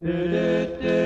Do, do, do.